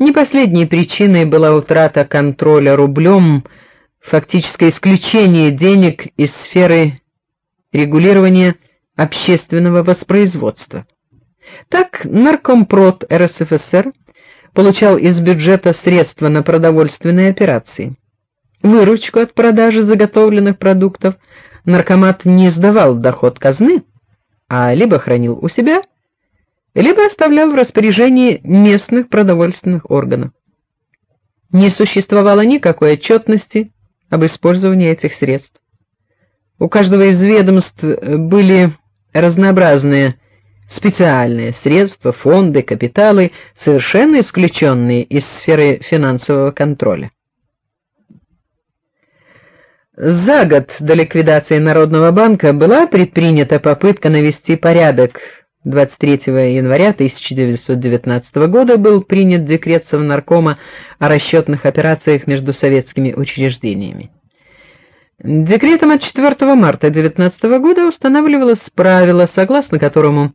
Не последней причиной была утрата контроля рублем, фактическое исключение денег из сферы регулирования общественного воспроизводства. Так Наркомпрод РСФСР получал из бюджета средства на продовольственные операции. Выручку от продажи заготовленных продуктов наркомат не сдавал в доход казны, а либо хранил у себя, либо оставлял в распоряжении местных продовольственных органов. Не существовало никакой отчетности об использовании этих средств. У каждого из ведомств были разнообразные специальные средства, фонды, капиталы, совершенно исключенные из сферы финансового контроля. За год до ликвидации Народного банка была предпринята попытка навести порядок. 23 января 1919 года был принят декрет Совнаркома о расчетных операциях между советскими учреждениями. Декретом от 4 марта 19 года устанавливалось правило, согласно которому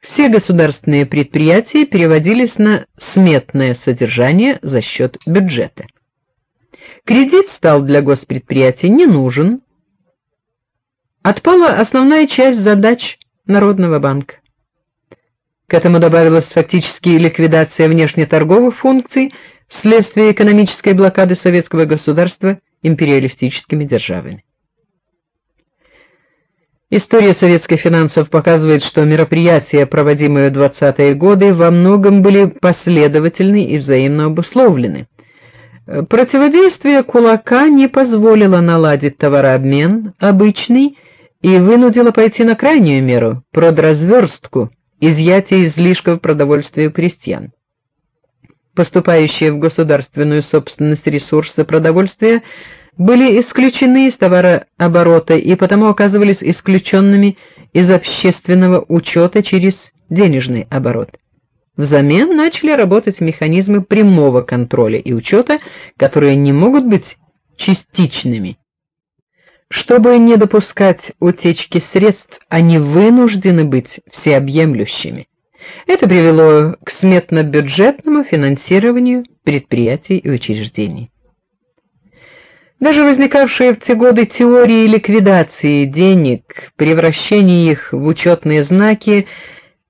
все государственные предприятия переводились на сметное содержание за счет бюджета. Кредит стал для госпредприятий не нужен. Отпала основная часть задач Народного банка. К этому добавилась фактически ликвидация внешнеторговых функций вследствие экономической блокады советского государства империалистическими державами. История советских финансов показывает, что мероприятия, проводимые в 20-е годы, во многом были последовательны и взаимно обусловлены. Противодействие кулака не позволило наладить товарообмен обычный и вынудило пойти на крайнюю меру продразверстку, изъятие излишков продовольствия у крестьян. Поступающие в государственную собственность ресурсы продовольствия были исключены из товарооборота и потому оказывались исключенными из общественного учета через денежный оборот. Взамен начали работать механизмы прямого контроля и учета, которые не могут быть частичными. Чтобы не допускать утечки средств, они вынуждены быть всеобъемлющими. Это привело к сметно-бюджетному финансированию предприятий и учреждений. Даже возникавшие в те годы теории ликвидации денег, превращения их в учетные знаки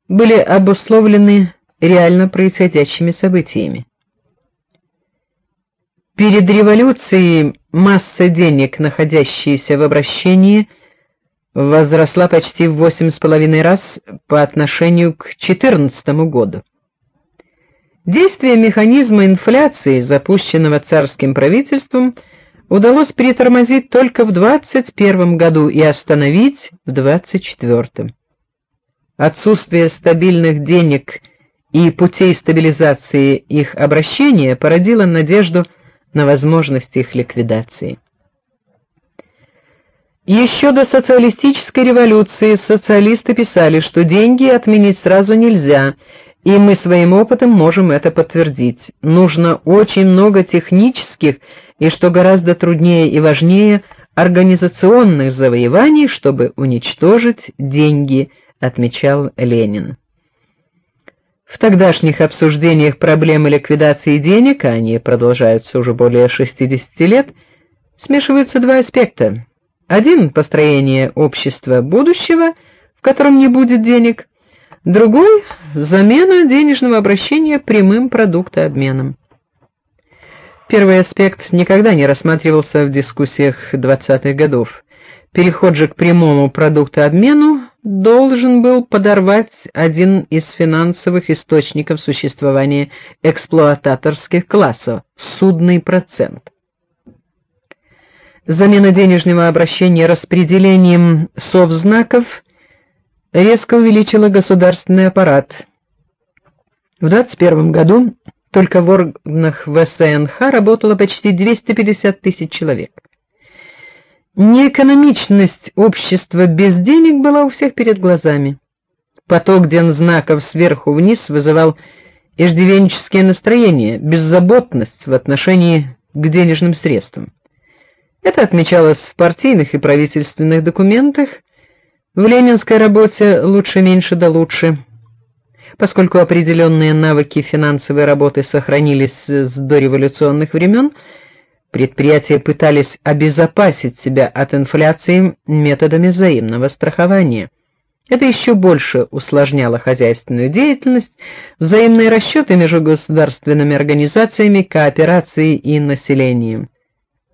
были обусловлены реально происходящими событиями. Перед революцией масса денег, находящаяся в обращении, возросла почти в восемь с половиной раз по отношению к 14 году. Действие механизма инфляции, запущенного царским правительством, удалось притормозить только в 21 году и остановить в 24. Отсутствие стабильных денег – и путей стабилизации их обращения породило надежду на возможность их ликвидации. Еще до социалистической революции социалисты писали, что деньги отменить сразу нельзя, и мы своим опытом можем это подтвердить. Нужно очень много технических и, что гораздо труднее и важнее, организационных завоеваний, чтобы уничтожить деньги, отмечал Ленин. В тогдашних обсуждениях проблемы ликвидации денег, а они продолжаются уже более 60 лет, смешиваются два аспекта. Один построение общества будущего, в котором не будет денег, другой замена денежного обращения прямым продуктообменом. Первый аспект никогда не рассматривался в дискуссиях 20-х годов. Переход же к прямому продуктообмену должен был подорвать один из финансовых источников существования эксплуататорских классов судный процент. Замена денежного обращения распределением совзнаков резко увеличила государственный аппарат. В 21 году только в органах ВСНХ работало почти 250 тысяч человек. Неэкономичность общества без денег была у всех перед глазами. Поток дензнаков сверху вниз вызывал иждивенческие настроения, беззаботность в отношении к денежным средствам. Это отмечалось в партийных и правительственных документах, в ленинской работе лучше меньше да лучше. Поскольку определенные навыки финансовой работы сохранились с дореволюционных времен, предприятия пытались обезопасить себя от инфляции методами взаимного страхования. Это еще больше усложняло хозяйственную деятельность, взаимные расчеты между государственными организациями, кооперацией и населением.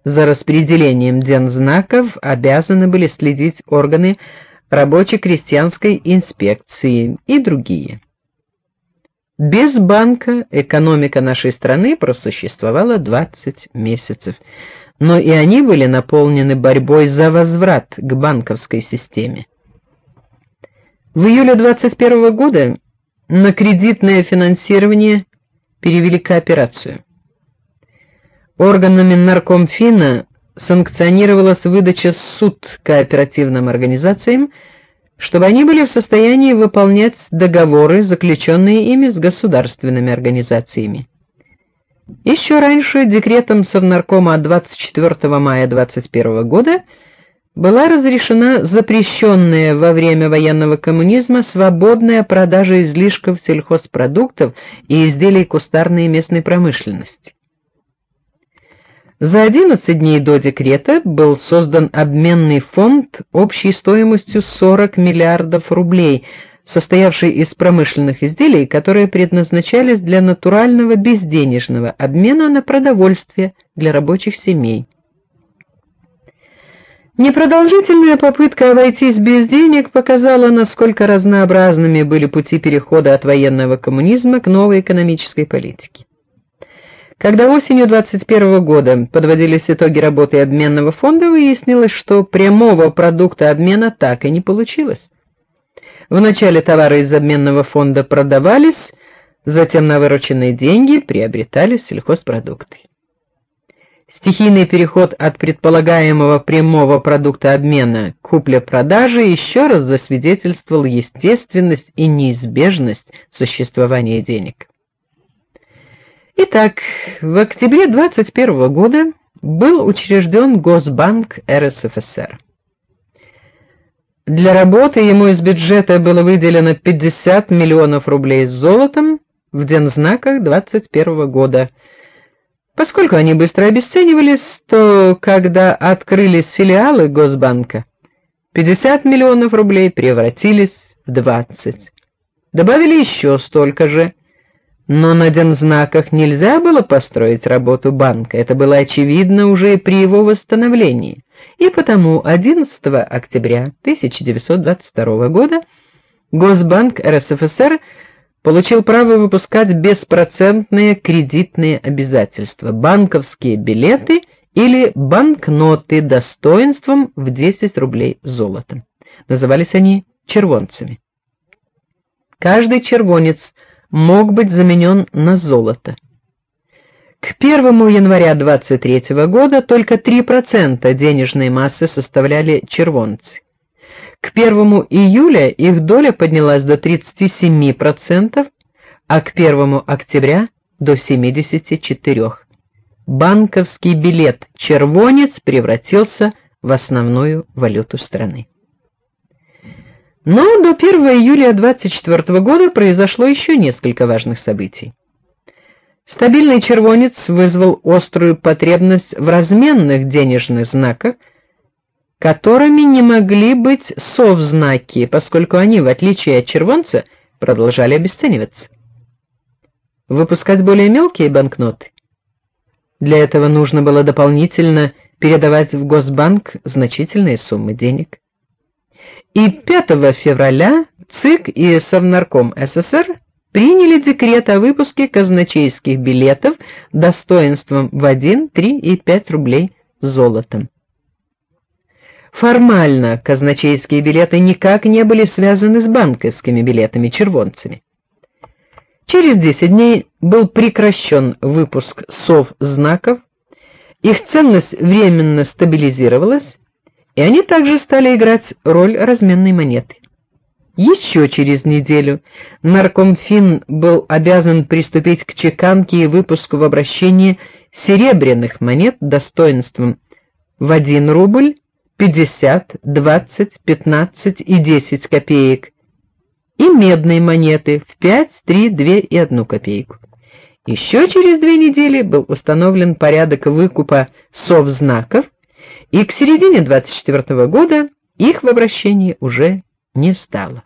За распределением дензнаков обязаны были следить органы рабоче-крестьянской инспекции и другие. Без банка экономика нашей страны просуществовала 20 месяцев, но и они были наполнены борьбой за возврат к банковской системе. В июле 21 года на кредитное финансирование перевели кооперацию. Органами Наркомфина санкционировалась выдача суд кооперативным организациям, чтобы они были в состоянии выполнять договоры, заключенные ими с государственными организациями. Еще раньше декретом Совнаркома от 24 мая 21 года была разрешена запрещенная во время военного коммунизма свободная продажа излишков сельхозпродуктов и изделий кустарной и местной промышленности. За 11 дней до декрета был создан обменный фонд общей стоимостью 40 миллиардов рублей, состоявший из промышленных изделий, которые предназначались для натурального безденежного обмена на продовольствие для рабочих семей. Непродолжительная попытка обойтись без денег показала, насколько разнообразными были пути перехода от военного коммунизма к новой экономической политике. Когда осенью 21 года подводились итоги работы обменного фонда, выяснилось, что прямого продукта обмена так и не получилось. Вначале товары из обменного фонда продавались, затем на вырученные деньги приобретались сельхозпродукты. Стихийный переход от предполагаемого прямого продукта обмена к купле-продаже еще раз засвидетельствовал естественность и неизбежность существования денег. Итак, в октябре 21 года был учрежден Госбанк РСФСР. Для работы ему из бюджета было выделено 50 миллионов рублей с золотом в дензнаках 21 года – Поскольку они быстро обесценивались, то когда открылись филиалы Госбанка, 50 миллионов рублей превратились в 20. Добавили еще столько же. Но на дензнаках нельзя было построить работу банка, это было очевидно уже при его восстановлении. И потому 11 октября 1922 года Госбанк РСФСР получил право выпускать беспроцентные кредитные обязательства, банковские билеты или банкноты достоинством в 10 рублей золотом. Назывались они червонцами. Каждый червонец мог быть заменен на золото. К 1 января 23 года только 3% денежной массы составляли червонцы. К 1 июля их доля поднялась до 37%, а к 1 октября до 74. Банковский билет червонец превратился в основную валюту страны. Но до 1 июля 24 года произошло еще несколько важных событий. Стабильный червонец вызвал острую потребность в разменных денежных знаках – которыми не могли быть совзнаки, поскольку они, в отличие от червонца, продолжали обесцениваться. Выпускать более мелкие банкноты. Для этого нужно было дополнительно передавать в Госбанк значительные суммы денег. И 5 февраля ЦИК и Совнарком СССР приняли декрет о выпуске казначейских билетов достоинством в 1, 3 и 5 рублей золотом. Формально казначейские билеты никак не были связаны с банковскими билетами-червонцами. Через 10 дней был прекращен выпуск сов знаков, их ценность временно стабилизировалась, и они также стали играть роль разменной монеты. Еще через неделю Наркомфин был обязан приступить к чеканке и выпуску в обращение серебряных монет достоинством в 1 рубль 50, 20, 15 и 10 копеек. и медные монеты в 5, 3, 2 и 1 копейку. Еще через две недели был установлен порядок выкупа совзнаков, и к середине 24 года их в обращении уже не стало.